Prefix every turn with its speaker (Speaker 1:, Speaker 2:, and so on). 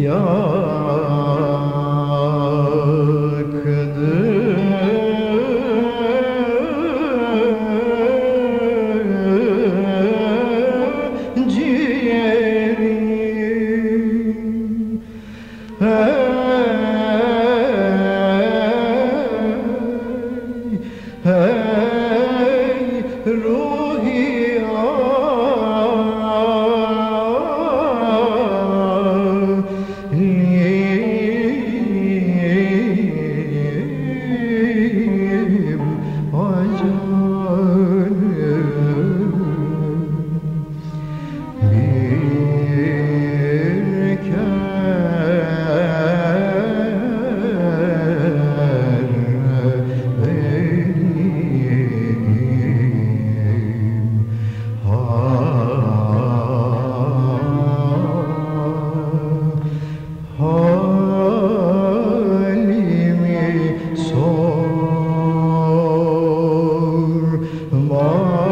Speaker 1: Hey, hey, hey, Oh.